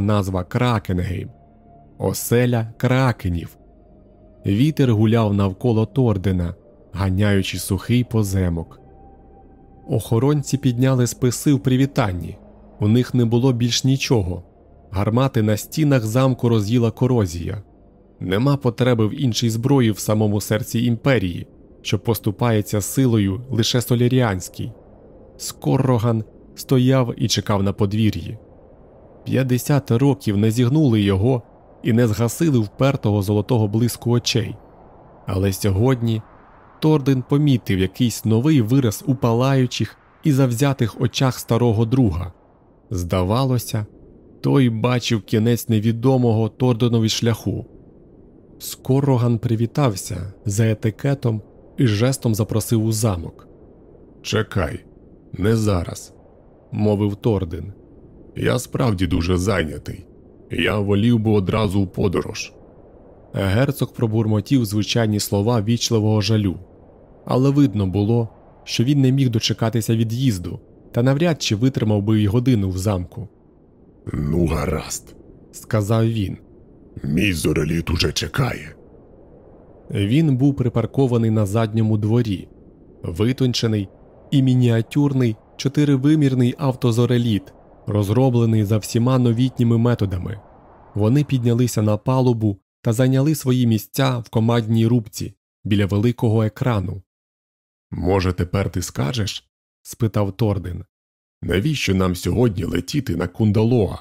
назва Кракенгейм, оселя кракенів. Вітер гуляв навколо Тордена, ганяючи сухий поземок. Охоронці підняли списи в привітанні. У них не було більш нічого. Гармати на стінах замку роз'їла корозія. Нема потреби в іншій зброї в самому серці імперії, що поступається силою лише соляріанській. Скорроган стояв і чекав на подвір'ї. П'ятдесят років не зігнули його і не згасили впертого золотого блиску очей. Але сьогодні Торден помітив якийсь новий вираз у палаючих і завзятих очах старого друга. Здавалося, той бачив кінець невідомого Торденові шляху. Скороган привітався за етикетом і жестом запросив у замок. Чекай, не зараз, мовив Торден. Я справді дуже зайнятий. Я волів би одразу у подорож. Герцог пробурмотів звичайні слова вічливого жалю, але видно було, що він не міг дочекатися від'їзду та навряд чи витримав би й годину в замку. Ну, гаразд, Сказав він. мій зореліт уже чекає. Він був припаркований на задньому дворі, витончений і мініатюрний чотиривимірний автозореліт, розроблений за всіма новітніми методами. Вони піднялися на палубу та зайняли свої місця в командній рубці біля великого екрану. Може, тепер ти скажеш? спитав Торден. Навіщо нам сьогодні летіти на кундалоа?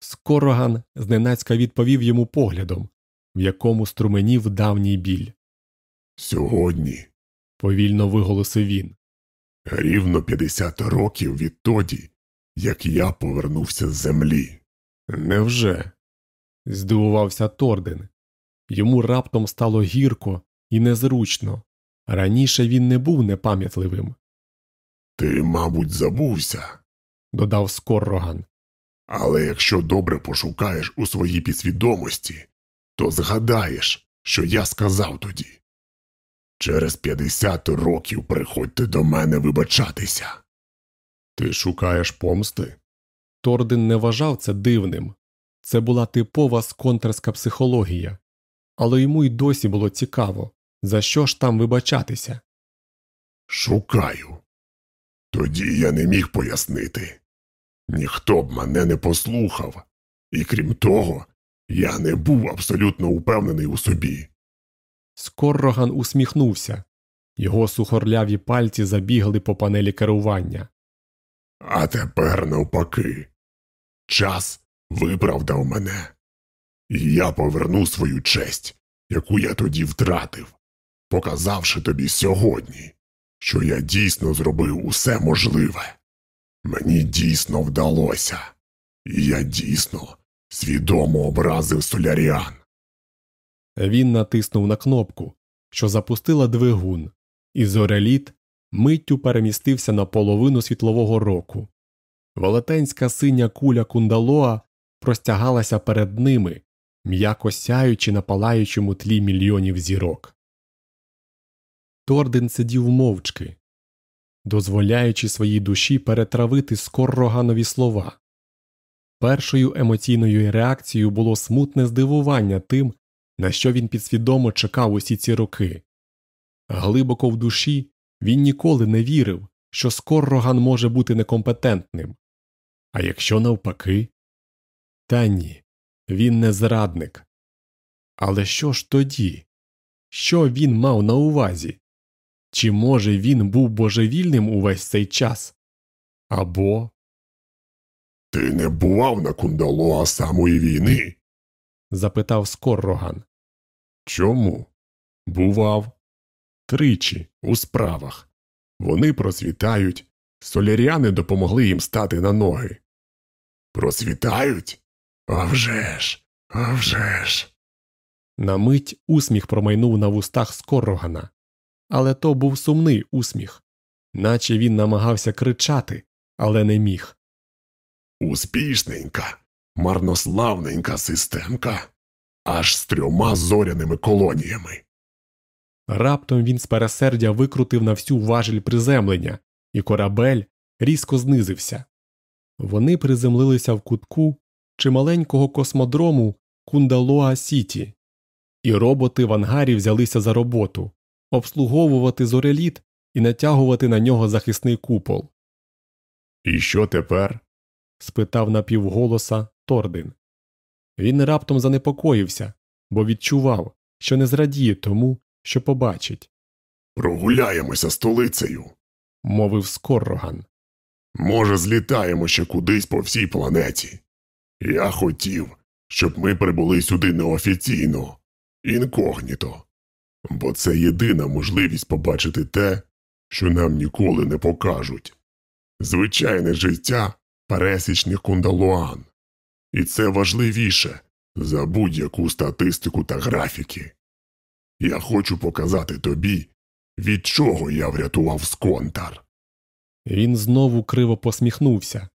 Скороган зненацька відповів йому поглядом, в якому струменів давній біль. Сьогодні Повільно виголосив він. рівно 50 років відтоді, як я повернувся з землі. Невже? здивувався Торден. Йому раптом стало гірко і незручно. Раніше він не був непам'ятливим, Ти, мабуть, забувся, додав Скорроган. але якщо добре пошукаєш у своїй підсвідомості, то згадаєш, що я сказав тоді. Через 50 років приходьте до мене вибачатися. Ти шукаєш помсти? Торден не вважав це дивним. Це була типова сконтерська психологія, але йому й досі було цікаво, за що ж там вибачатися. Шукаю. Тоді я не міг пояснити. Ніхто б мене не послухав, і крім того, я не був абсолютно упевнений у собі. Скорроган усміхнувся. Його сухорляві пальці забігли по панелі керування. А тепер навпаки. Час виправдав мене. І я поверну свою честь, яку я тоді втратив, показавши тобі сьогодні, що я дійсно зробив усе можливе. Мені дійсно вдалося, і я дійсно свідомо образив соляріан. Він натиснув на кнопку, що запустила двигун, і зореліт миттю перемістився на половину світлового року. Велетенська синя куля кундалоа простягалася перед ними, м'яко сяючи на палаючому тлі мільйонів зірок. Торден сидів мовчки, дозволяючи своїй душі перетравити скорроганові слова. Першою емоційною реакцією було смутне здивування тим, на що він підсвідомо чекав усі ці роки. Глибоко в душі він ніколи не вірив, що Скорроган може бути некомпетентним. А якщо навпаки? Та ні, він не зрадник. Але що ж тоді? Що він мав на увазі? Чи може він був божевільним увесь цей час? Або Ти не бував на кундалоа самої війни? запитав Скорроган. Чому? Бував. Тричі у справах. Вони просвітають, соляріани допомогли їм стати на ноги. Просвітають? А вже ж, а вже ж. На мить усміх промайнув на вустах Скоррогана, але то був сумний усміх, наче він намагався кричати, але не міг. Успішненька, марнославненька системка, аж з трьома зоряними колоніями. Раптом він з пересердя викрутив на всю важіль приземлення, і корабель різко знизився. Вони приземлилися в кутку чи маленького космодрому Кундалоа Сіті, і роботи в ангарі взялися за роботу обслуговувати зореліт і натягувати на нього захисний купол. І що тепер? спитав напівголоса Тордин. Він раптом занепокоївся, бо відчував, що не зрадіє тому, що побачить, Прогуляємося столицею. мовив Скорроган. Може, злітаємо ще кудись по всій планеті. Я хотів, щоб ми прибули сюди неофіційно, інкогніто, бо це єдина можливість побачити те, що нам ніколи не покажуть звичайне життя пересічних кундалуан. І це важливіше за будь-яку статистику та графіки. Я хочу показати тобі, від чого я врятував сконтар. Він знову криво посміхнувся.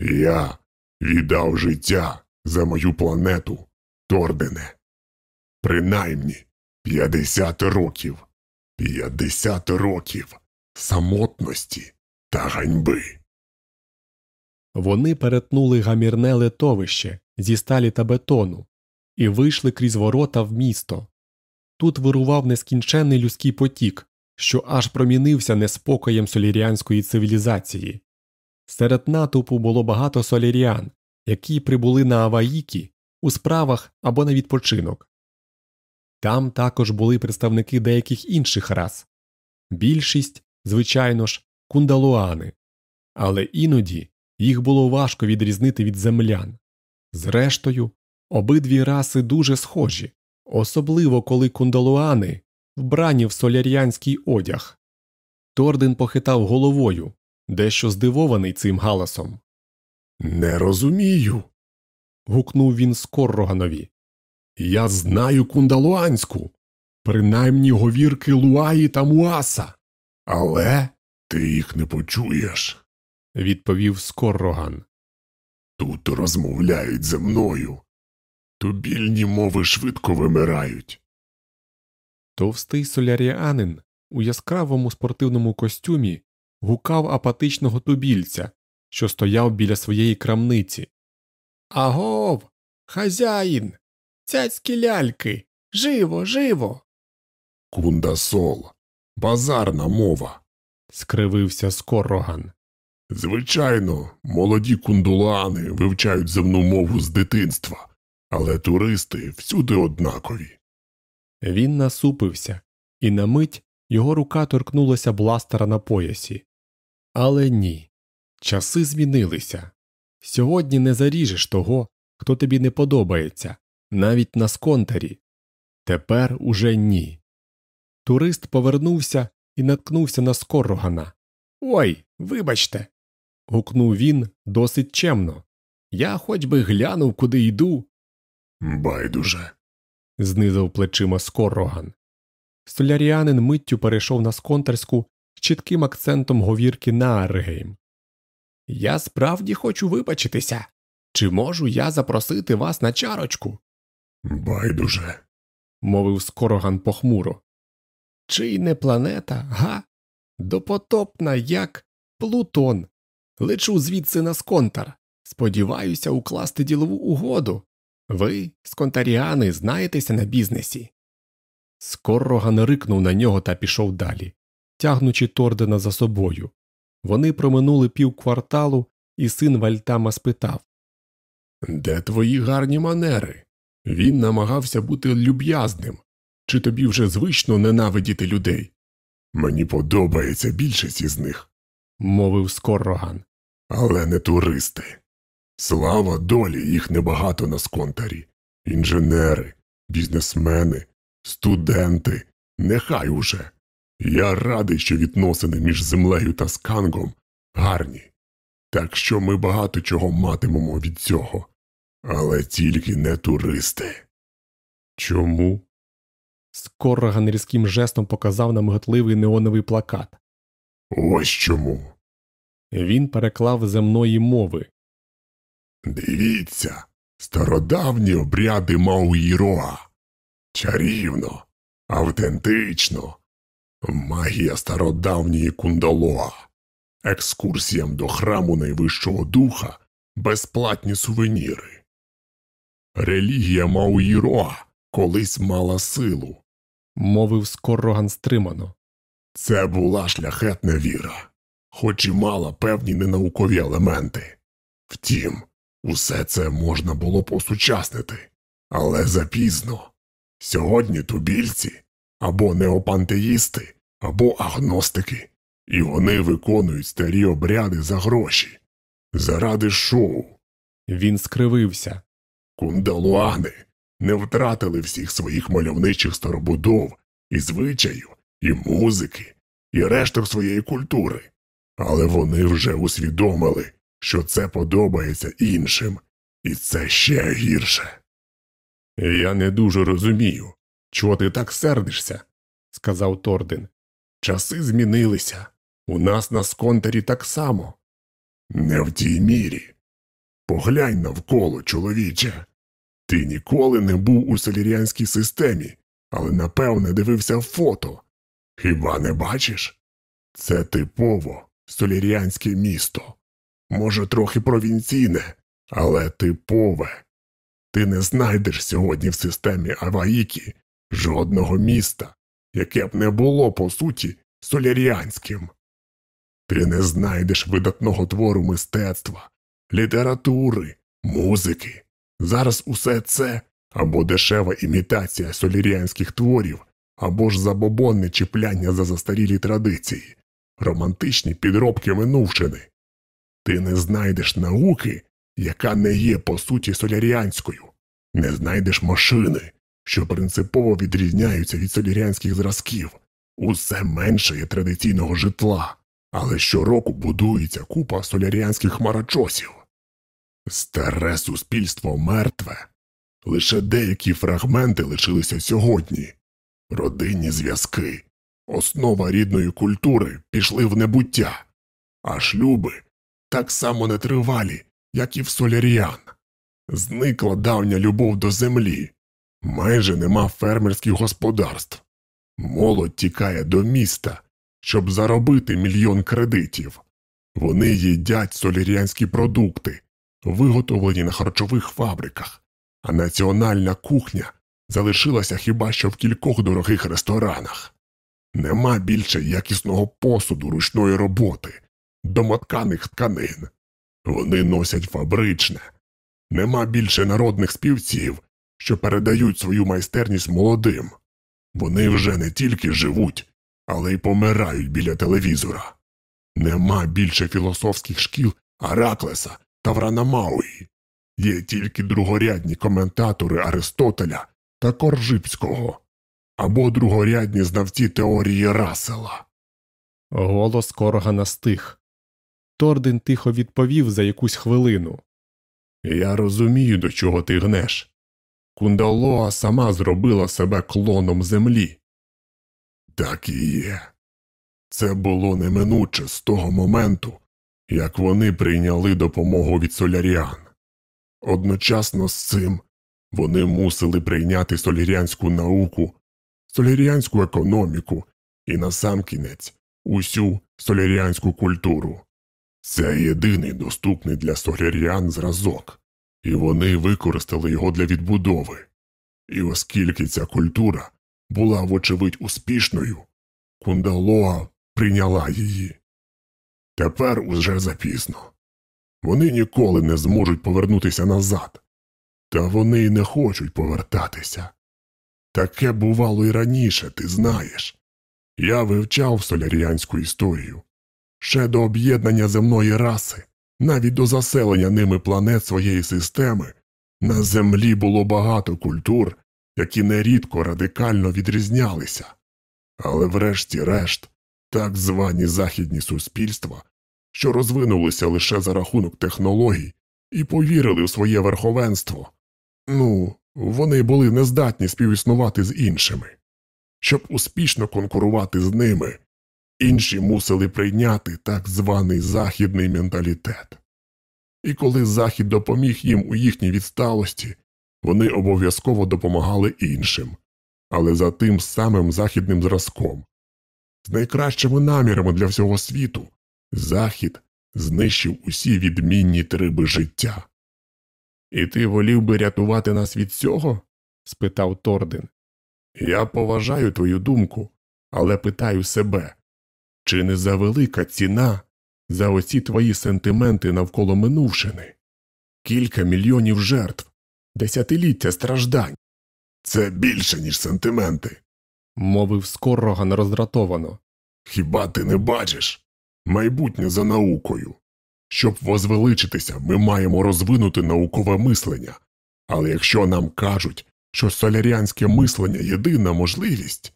Я віддав життя за мою планету, Тордене. Принаймні п'ятдесят років, п'ятдесят років самотності та ганьби. Вони перетнули гамірне литовище зі сталі та бетону і вийшли крізь ворота в місто. Тут вирував нескінченний людський потік, що аж промінився неспокоєм соліріанської цивілізації. Серед натовпу було багато соліріан, які прибули на Аваїкі у справах або на відпочинок. Там також були представники деяких інших рас більшість, звичайно ж, кундалуани, але іноді їх було важко відрізнити від землян. Зрештою, обидві раси дуже схожі, особливо коли кундалуани вбрані в соляріанський одяг. Торден похитав головою, дещо здивований цим галасом. Не розумію. Гукнув він Скорроганові. Я знаю кундалуанську, принаймні говірки Луаї та Муаса. Але ти їх не почуєш. відповів Скорроган. Тут розмовляють зі мною. Тубільні мови швидко вимирають. Товстий соляріанин у яскравому спортивному костюмі гукав апатичного тубільця, що стояв біля своєї крамниці. Агов, хазяїн, цяцькі ляльки, живо, живо. Кундасол, базарна мова. скривився Скорроган. Звичайно, молоді кундулани вивчають земну мову з дитинства, але туристи всюди однакові. Він насупився, і на мить його рука торкнулася бластера на поясі. Але ні. Часи змінилися. Сьогодні не заріжеш того, хто тобі не подобається, навіть на сконтарі. Тепер уже ні. Турист повернувся і наткнувся на Скоррогана. Ой, вибачте. гукнув він досить чемно. Я хоч би глянув, куди йду. Байдуже. знизав плечима Скорроган. Столяріанин миттю перейшов на сконтарську з чітким акцентом говірки на Аргейм. Я справді хочу вибачитися. Чи можу я запросити вас на чарочку? Байдуже. мовив Скороган похмуро. Чи й не планета, га? Допотопна, як Плутон. Лечу звідси на сконтар. Сподіваюся укласти ділову угоду. Ви, сконтаріани, знаєтеся на бізнесі. Скорроган рикнув на нього та пішов далі, тягнучи Тордена за собою. Вони проминули півкварталу, і син Вальтама спитав Де твої гарні манери? Він намагався бути люб'язним. Чи тобі вже звично ненавидіти людей? Мені подобається більшість із них, мовив Скорроган. але не туристи. Слава долі, їх небагато на сконтарі. Інженери, бізнесмени, студенти, нехай уже. Я радий, що відносини між землею та скангом гарні. Так що ми багато чого матимемо від цього, але тільки не туристи. Чому? Скорроган різким жестом показав на миготливий неоновий плакат. Ось чому. Він переклав земної мови. Дивіться, стародавні обряди Мауїроа. Чарівно, автентично, магія стародавньої кундалоа, екскурсіям до храму найвищого духа, безплатні сувеніри. Релігія Мауїроа колись мала силу. мовив Скорроган стримано. Це була шляхетна віра, хоч і мала певні ненаукові елементи. Втім, усе це можна було б осучаснити, але запізно. Сьогодні тубільці або неопантеїсти, або агностики, і вони виконують старі обряди за гроші, заради шоу. Він скривився. Кундалуани не втратили всіх своїх мальовничих старобудов і звичаїв, і музики, і решток своєї культури, але вони вже усвідомили, що це подобається іншим, і це ще гірше. Я не дуже розумію, чого ти так сердишся, сказав Торден. часи змінилися, у нас на сконтері так само. Не в тій мірі. Поглянь навколо, чоловіче. Ти ніколи не був у соліріанській системі, але напевне дивився фото. Хіба не бачиш? Це типово соліріанське місто. Може, трохи провінційне, але типове. Ти не знайдеш сьогодні в системі Аваїкі жодного міста, яке б не було, по суті, соляріанським. Ти не знайдеш видатного твору мистецтва, літератури, музики. Зараз усе це або дешева імітація соліріанських творів, або ж забобонне чіпляння за застарілі традиції, романтичні підробки минувшини. Ти не знайдеш науки, яка не є по суті соляріанською, не знайдеш машини, що принципово відрізняються від соляріанських зразків, усе менше є традиційного житла, але щороку будується купа соляріанських хмарочосів. Старе суспільство мертве, лише деякі фрагменти лишилися сьогодні. Родинні зв'язки, основа рідної культури пішли в небуття, а шлюби так само нетривалі, як і в соляріан. Зникла давня любов до землі, майже нема фермерських господарств. Молодь тікає до міста, щоб заробити мільйон кредитів. Вони їдять соляріанські продукти, виготовлені на харчових фабриках, а національна кухня залишилася хіба що в кількох дорогих ресторанах. Нема більше якісного посуду ручної роботи, домотканих тканин. Вони носять фабричне. Нема більше народних співців, що передають свою майстерність молодим. Вони вже не тільки живуть, але й помирають біля телевізора. Нема більше філософських шкіл Араклеса та Вранамауї. Є тільки другорядні коментатори Аристотеля та Коржипського або другорядні знавці теорії Рассела. Голос Коргана стих. Торден тихо відповів за якусь хвилину. Я розумію, до чого ти гнеш. Кундалоа сама зробила себе клоном землі. Так і є. Це було неминуче з того моменту, як вони прийняли допомогу від соляріан. Одночасно з цим вони мусили прийняти соляріанську науку, соляріанську економіку і насамкінець усю соляріанську культуру. Це єдиний доступний для соляріан зразок, і вони використали його для відбудови. І оскільки ця культура була, вочевидь, успішною, Кундалоа прийняла її. Тепер уже запізно. Вони ніколи не зможуть повернутися назад, та вони й не хочуть повертатися. Таке бувало і раніше, ти знаєш. Я вивчав соляріанську історію ще до об'єднання земної раси, навіть до заселення ними планет своєї системи, на землі було багато культур, які нерідко радикально відрізнялися, але врешті-решт так звані західні суспільства, що розвинулися лише за рахунок технологій і повірили в своє верховенство, ну, вони були нездатні співіснувати з іншими. Щоб успішно конкурувати з ними, інші мусили прийняти так званий західний менталітет. І коли Захід допоміг їм у їхній відсталості, вони обов'язково допомагали іншим, але за тим самим західним зразком. З найкращими намірами для всього світу Захід знищив усі відмінні триби життя. І ти волів би рятувати нас від цього? спитав Торден. Я поважаю твою думку, але питаю себе чи не завелика ціна за оці твої сентименти навколо минувшини? Кілька мільйонів жертв, десятиліття страждань. Це більше, ніж сентименти, мовив Скорроган роздратовано. Хіба ти не бачиш? Майбутнє за наукою. Щоб возвеличитися, ми маємо розвинути наукове мислення, але якщо нам кажуть, що соляріанське мислення єдина можливість,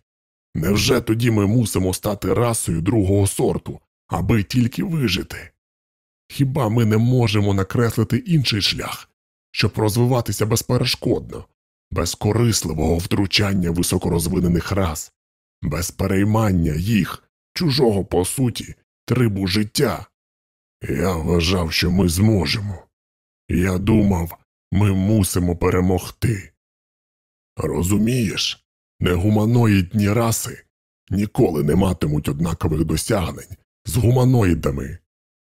невже тоді ми мусимо стати расою другого сорту, аби тільки вижити? Хіба ми не можемо накреслити інший шлях, щоб розвиватися безперешкодно, без корисливого втручання високорозвинених рас, без переймання їх, чужого по суті, трибу життя? Я вважав, що ми зможемо. Я думав, ми мусимо перемогти. Розумієш, негуманоїдні раси ніколи не матимуть однакових досягнень з гуманоїдами,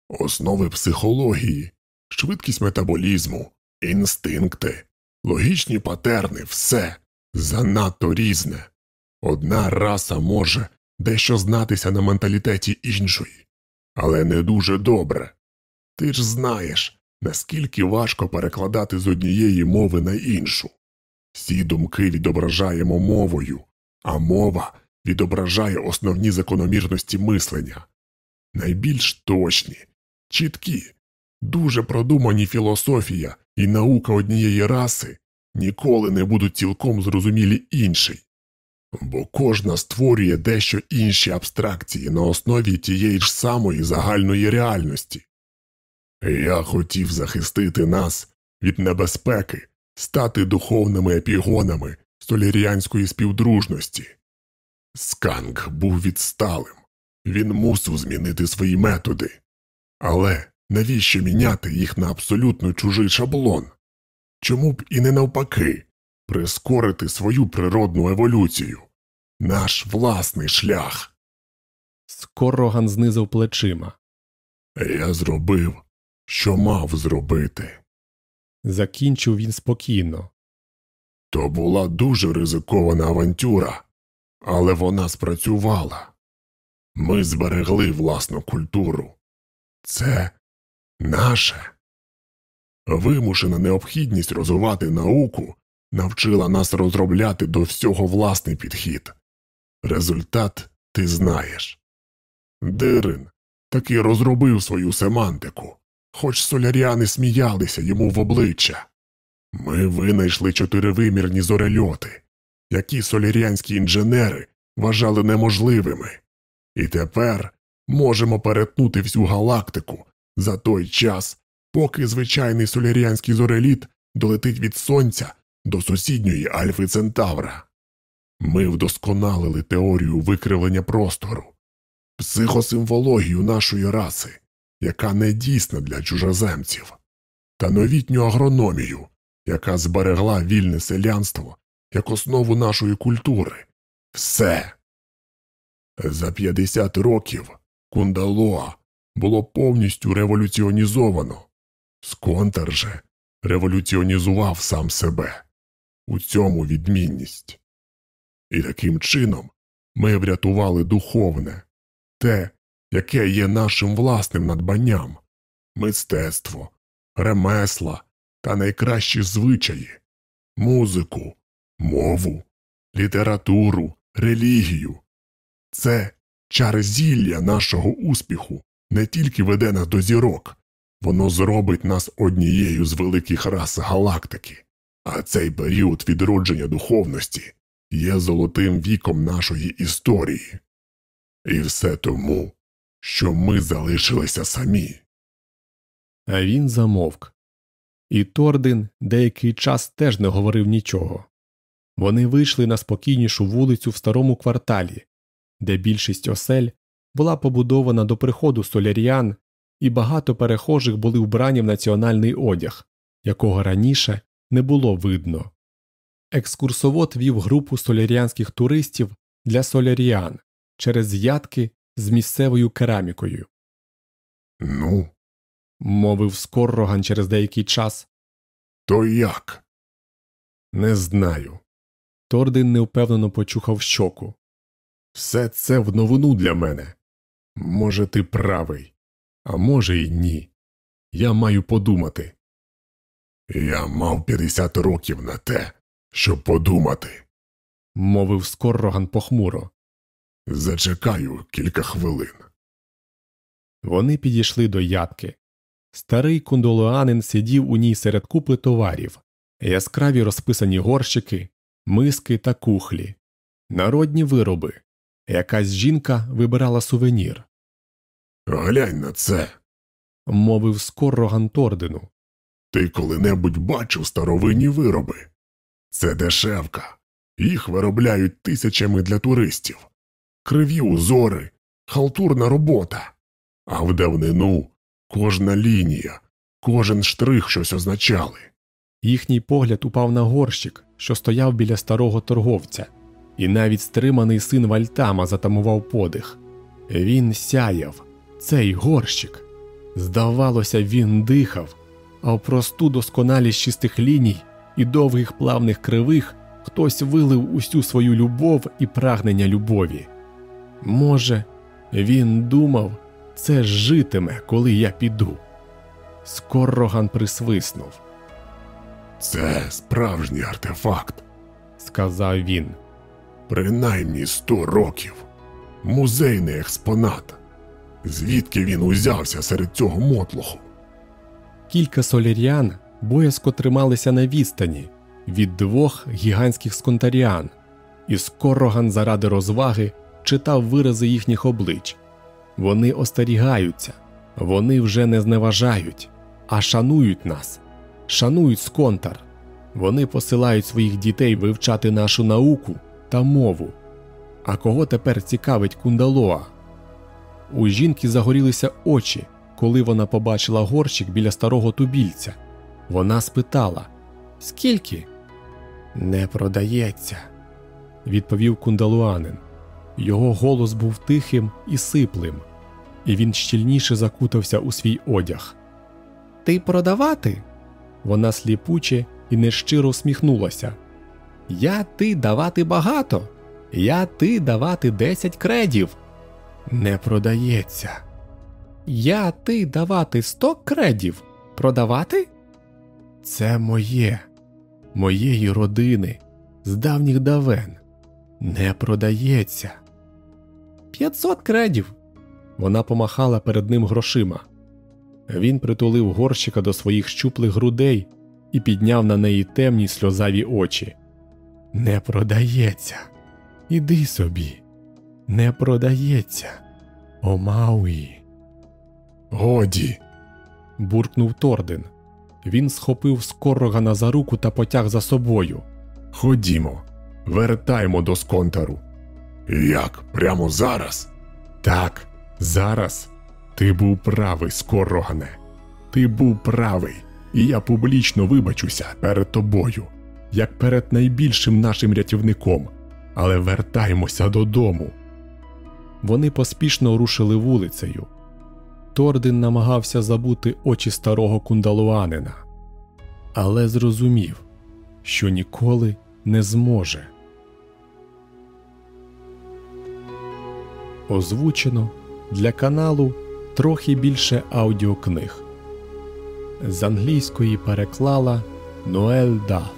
основи психології, швидкість метаболізму, інстинкти, логічні патерни, все занадто різне. Одна раса може дещо знатися на менталітеті іншої, але не дуже добре. Ти ж знаєш, наскільки важко перекладати з однієї мови на іншу. Всі думки відображаємо мовою, а мова відображає основні закономірності мислення. Найбільш точні, чіткі, дуже продумані філософія і наука однієї раси ніколи не будуть цілком зрозумілі іншій, бо кожна створює дещо інші абстракції на основі тієї ж самої загальної реальності. Я хотів захистити нас від небезпеки, стати духовними епігонами столяріанської співдружності. Сканк був відсталим, він мусив змінити свої методи, але навіщо міняти їх на абсолютно чужий шаблон? Чому б і не навпаки прискорити свою природну еволюцію, наш власний шлях? Скороган знизив плечима. Я зробив, що мав зробити. Закінчив він спокійно. То була дуже ризикована авантюра, але вона спрацювала. Ми зберегли власну культуру. Це наше. Вимушена необхідність розвивати науку навчила нас розробляти до всього власний підхід. Результат ти знаєш. Дирин таки розробив свою семантику, хоч соляріани сміялися йому в обличчя. Ми винайшли чотиривимірні зорельоти, які соляріанські інженери вважали неможливими, і тепер можемо перетнути всю галактику за той час, поки звичайний соляріанський зореліт долетить від сонця до сусідньої Альфи Центавра. Ми вдосконалили теорію викривлення простору, психосимвологію нашої раси, яка не дійсна для чужоземців, та новітню агрономію, яка зберегла вільне селянство як основу нашої культури. Все. За 50 років Кундалоа було повністю революціонізовано. Сконтер же революціонізував сам себе. У цьому відмінність. І таким чином ми врятували духовне, те, яке є нашим власним надбанням, мистецтво, ремесла та найкращі звичаї, музику, мову, літературу, релігію. Це чар зілля нашого успіху не тільки веде нас до зірок, воно зробить нас однією з великих рас галактики, а цей період відродження духовності є золотим віком нашої історії. І все тому, що ми залишилися самі. А він замовк. І Тордин деякий час теж не говорив нічого. Вони вийшли на спокійнішу вулицю в старому кварталі, де більшість осель була побудована до приходу соляріан, і багато перехожих були вбрані в національний одяг, якого раніше не було видно. Екскурсовод вів групу соляріанських туристів для соляріан через ядки з місцевою керамікою. Ну, мовив Скорроган через деякий час. То як? Не знаю. Тордин невпевнено почухав щоку. Все це в новину для мене. Може, ти правий, а може, й ні. Я маю подумати. Я мав 50 років на те, щоб подумати. мовив Скорроган похмуро. Зачекаю кілька хвилин. Вони підійшли до ядки. Старий кундолуанин сидів у ній серед купи товарів, яскраві розписані горщики, миски та кухлі, народні вироби. Якась жінка вибирала сувенір, Глянь на це. мовив Скорроган Тордину. Ти коли-небудь бачив старовинні вироби? Це дешевка. Їх виробляють тисячами для туристів. Криві узори, халтурна робота. А в давнину кожна лінія, кожен штрих щось означали. Їхній погляд упав на горщик, що стояв біля старого торговця, і навіть стриманий син Вальтама затамував подих. Він сяяв, цей горщик. Здавалося, він дихав, а в просту досконалість чистих ліній і довгих плавних кривих хтось вилив усю свою любов і прагнення любові. Може, він думав, це житиме, коли я піду. Скорроган присвиснув. Це справжній артефакт, сказав він. принаймні сто років. Музейний експонат. Звідки він узявся серед цього мотлоху? Кілька соляріан боязко трималися на відстані від двох гігантських сконтаріан, і Скороган заради розваги читав вирази їхніх облич. Вони остерігаються, вони вже не зневажають, а шанують нас, шанують сконтар. Вони посилають своїх дітей вивчати нашу науку та мову. А кого тепер цікавить кундалоа? У жінки загорілися очі, коли вона побачила горщик біля старого тубільця. Вона спитала Скільки? Не продається, відповів кундалуанин. Його голос був тихим і сиплим, і він щільніше закутався у свій одяг. Ти продавати? Вона сліпуче і нещиро всміхнулася. Я ти давати багато. Я ти давати десять кредів. Не продається. Я ти давати сто кредів. Продавати? Це моє, моєї родини, з давніх давен. Не продається. П'ятсот кредів. Вона помахала перед ним грошима. Він притулив горщика до своїх щуплих грудей і підняв на неї темні сльозаві очі. Не продається. Іди собі. Не продається. О Мауї. Годі, буркнув Торден. Він схопив Скоррогана за руку та потяг за собою. ходімо, вертаймо до сконтару. Як, прямо зараз? Так, зараз ти був правий, Скоррогане. Ти був правий, і я публічно вибачуся перед тобою, як перед найбільшим нашим рятівником. Але вертаймося додому. Вони поспішно рушили вулицею. Тордин намагався забути очі старого кундалуанина, але зрозумів, що ніколи не зможе. Озвучено для каналу трохи більше аудіокниг. З англійської переклала Ноель Даф.